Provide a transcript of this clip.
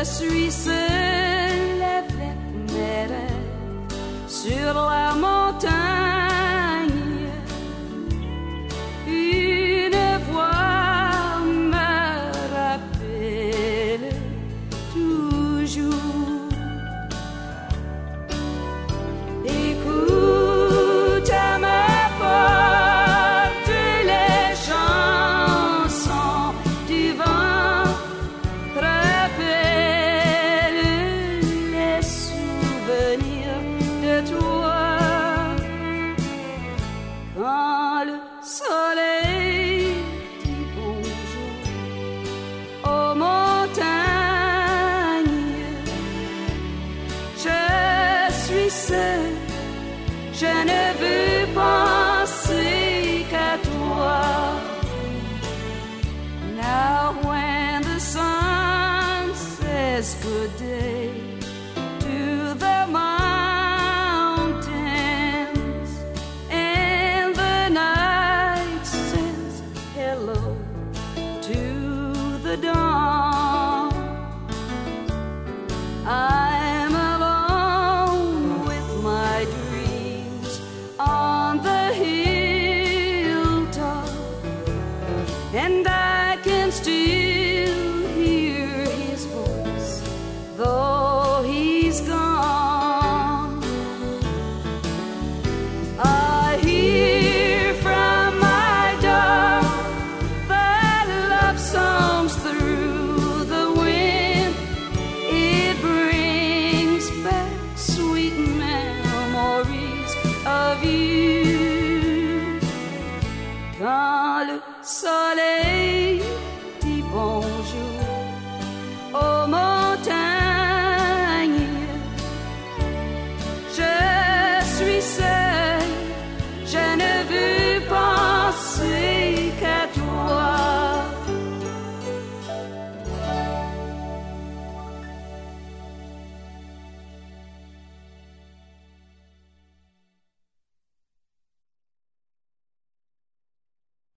Je suis seul avec mes rêves. Sur la je ne veux penser qu'à toi. Now when the sun says good. and I can still hear his voice, though he's gone. I hear from my dog that love songs through the wind. It brings back sweet memories of you. Gone so jour aux montagnes. Je suis seul.